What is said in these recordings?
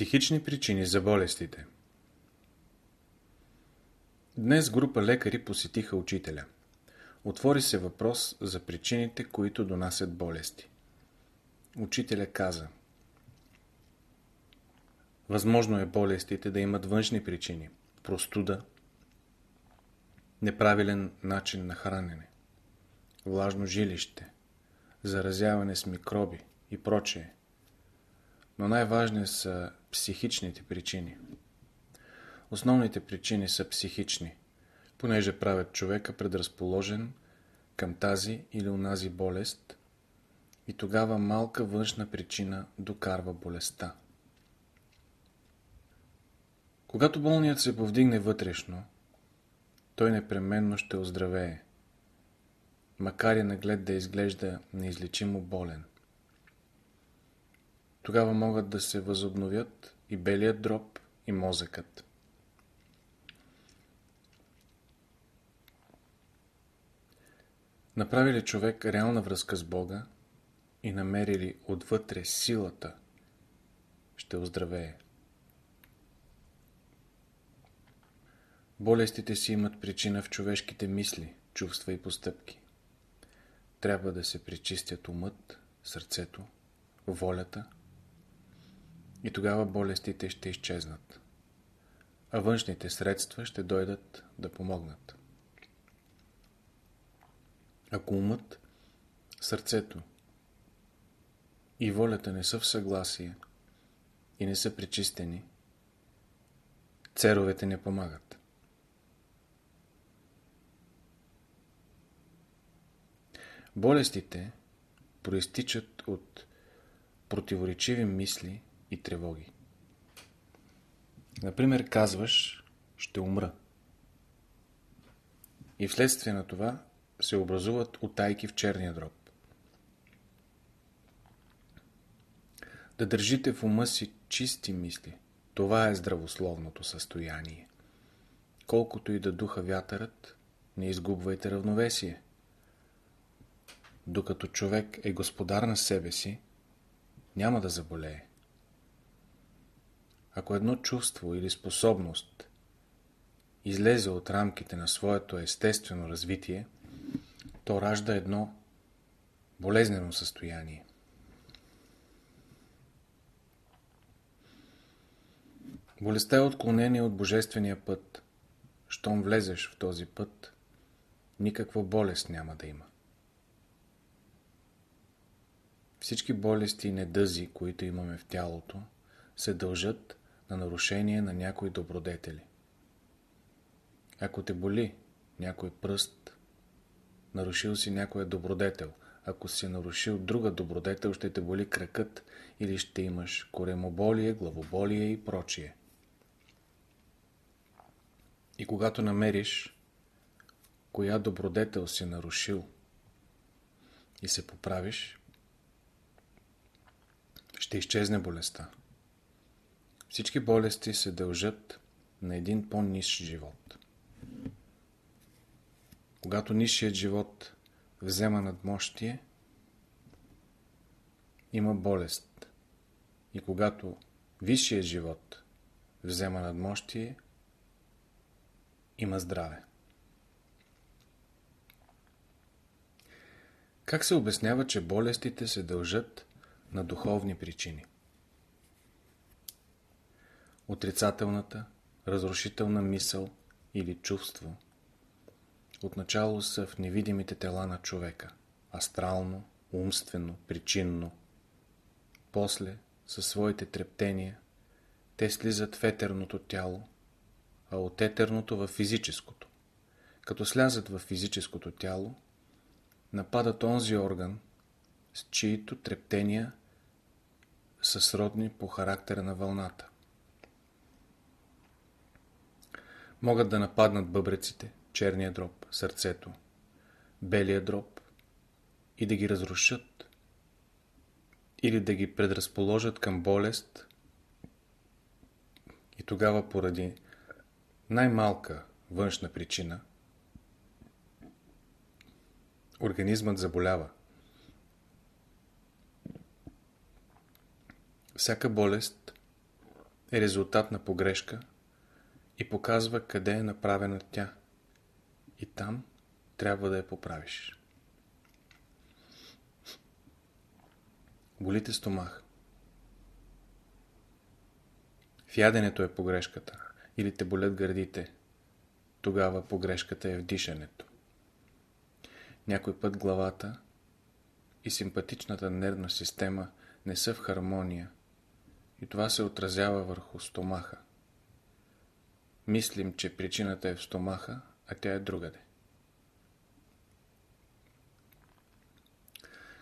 Психични причини за болестите Днес група лекари посетиха учителя. Отвори се въпрос за причините, които донасят болести. Учителя каза Възможно е болестите да имат външни причини. Простуда, неправилен начин на хранене, влажно жилище, заразяване с микроби и прочее. Но най-важни са психичните причини. Основните причини са психични, понеже правят човека предразположен към тази или онази болест и тогава малка външна причина докарва болестта. Когато болният се повдигне вътрешно, той непременно ще оздравее, макар и наглед да изглежда неизлечимо болен. Тогава могат да се възобновят и белият дроб, и мозъкът. Направи ли човек реална връзка с Бога и намери ли отвътре силата, ще оздравее. Болестите си имат причина в човешките мисли, чувства и постъпки. Трябва да се пречистят умът, сърцето, волята и тогава болестите ще изчезнат, а външните средства ще дойдат да помогнат. Ако умът, сърцето и волята не са в съгласие и не са пречистени, церовете не помагат. Болестите проистичат от противоречиви мисли и тревоги. Например, казваш, ще умра. И вследствие на това се образуват утайки в черния дроб. Да държите в ума си чисти мисли, това е здравословното състояние. Колкото и да духа вятърът, не изгубвайте равновесие. Докато човек е господар на себе си, няма да заболее. Ако едно чувство или способност излезе от рамките на своето естествено развитие, то ражда едно болезнено състояние. Болестта е отклонение от божествения път. Щом влезеш в този път, никаква болест няма да има. Всички болести и недъзи, които имаме в тялото, се дължат на нарушение на някои добродетели. Ако те боли някой пръст, нарушил си някоя добродетел. Ако си нарушил друга добродетел, ще те боли кракът или ще имаш коремоболие, главоболие и прочие. И когато намериш коя добродетел си нарушил и се поправиш, ще изчезне болестта. Всички болести се дължат на един по-ниш живот. Когато нишият живот взема надмощие, има болест. И когато висшият живот взема надмощие, има здраве. Как се обяснява, че болестите се дължат на духовни причини? Отрицателната, разрушителна мисъл или чувство – отначало са в невидимите тела на човека, астрално, умствено, причинно. После, със своите трептения, те слизат в етерното тяло, а от етерното в физическото. Като слязат в физическото тяло, нападат онзи орган, с чието трептения са сродни по характера на вълната. Могат да нападнат бъбреците, черния дроб, сърцето, белия дроб и да ги разрушат или да ги предразположат към болест и тогава поради най-малка външна причина организмът заболява. Всяка болест е резултат на погрешка и показва къде е направена тя. И там трябва да я поправиш. Болите стомах. В яденето е погрешката. Или те болят гърдите. Тогава погрешката е в дишането. Някой път главата и симпатичната нервна система не са в хармония и това се отразява върху стомаха. Мислим, че причината е в стомаха, а тя е другаде.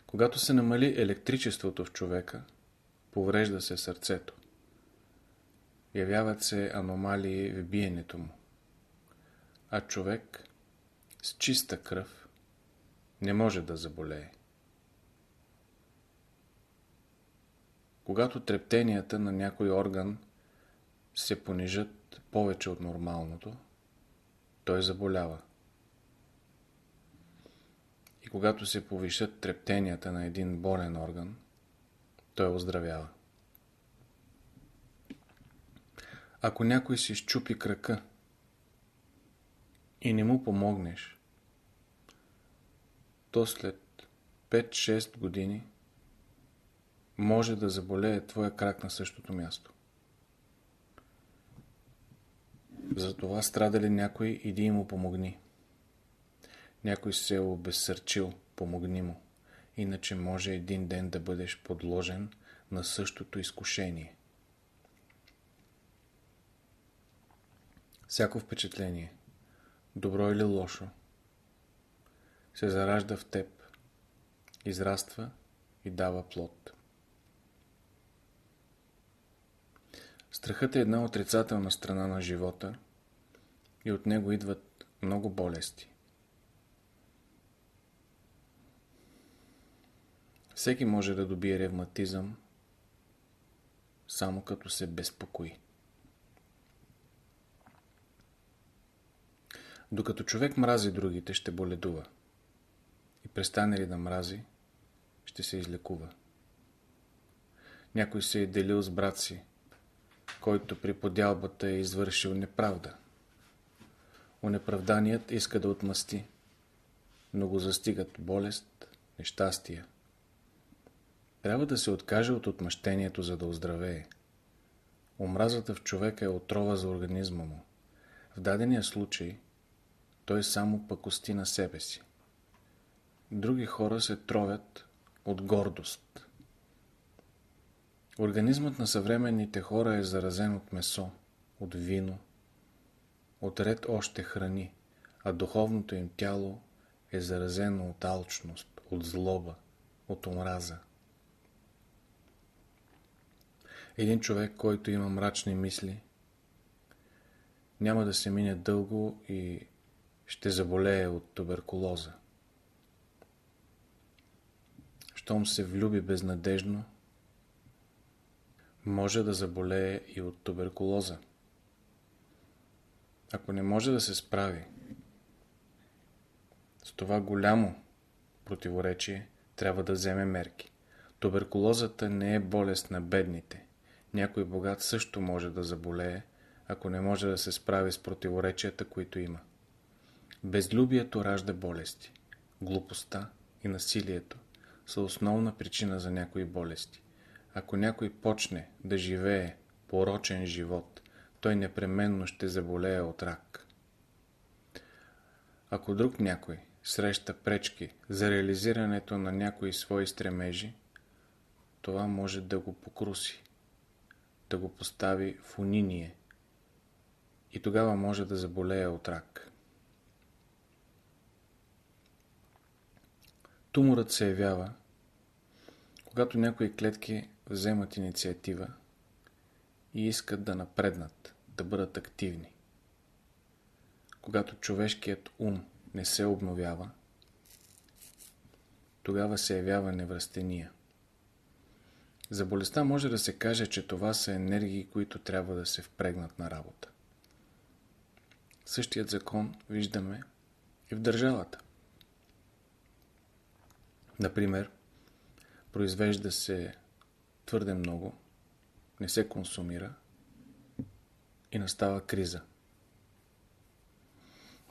Когато се намали електричеството в човека, поврежда се сърцето. Явяват се аномалии в биенето му. А човек с чиста кръв не може да заболее. Когато трептенията на някой орган се понижат повече от нормалното, той заболява. И когато се повишат трептенията на един болен орган, той оздравява. Ако някой си щупи крака и не му помогнеш, то след 5-6 години може да заболее твоя крак на същото място. Затова страда ли някой, иди му помогни. Някой се е обезсърчил, помогни му. Иначе може един ден да бъдеш подложен на същото изкушение. Всяко впечатление, добро или лошо, се заражда в теб, израства и дава плод. Страхът е една отрицателна страна на живота и от него идват много болести. Всеки може да добие ревматизъм, само като се безпокои. Докато човек мрази другите, ще боледува. И престане ли да мрази, ще се излекува. Някой се е делил с брат си, който при подялбата е извършил неправда. Онеправданият иска да отмъсти, но го застигат болест, нещастия. Трябва да се откаже от отмъщението, за да оздравее. Омразата в човека е отрова за организма му. В дадения случай той само пъкости на себе си. Други хора се тровят от гордост. Организмът на съвременните хора е заразен от месо, от вино, от ред още храни, а духовното им тяло е заразено от алчност, от злоба, от омраза. Един човек, който има мрачни мисли, няма да се мине дълго и ще заболее от туберкулоза. Щом се влюби безнадежно, може да заболее и от туберкулоза. Ако не може да се справи с това голямо противоречие, трябва да вземе мерки. Туберкулозата не е болест на бедните. Някой богат също може да заболее, ако не може да се справи с противоречията, които има. Безлюбието ражда болести. Глупостта и насилието са основна причина за някои болести. Ако някой почне да живее порочен живот, той непременно ще заболее от рак. Ако друг някой среща пречки за реализирането на някои свои стремежи, това може да го покруси, да го постави в униние и тогава може да заболее от рак. Туморът се явява, когато някои клетки вземат инициатива и искат да напреднат, да бъдат активни. Когато човешкият ум не се обновява, тогава се явява невръстения. За болестта може да се каже, че това са енергии, които трябва да се впрегнат на работа. Същият закон виждаме и в държавата. Например, произвежда се твърде много, не се консумира и настава криза.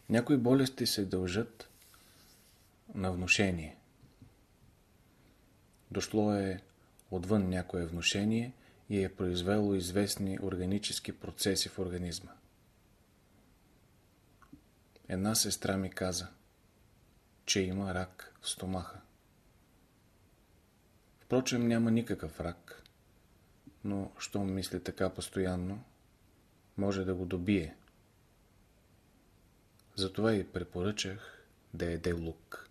Някои болести се дължат на внушение. Дошло е отвън някое внушение и е произвело известни органически процеси в организма. Една сестра ми каза, че има рак в стомаха. Впрочем, няма никакъв рак, но, щом мисли така постоянно, може да го добие. Затова и препоръчах да еде лук.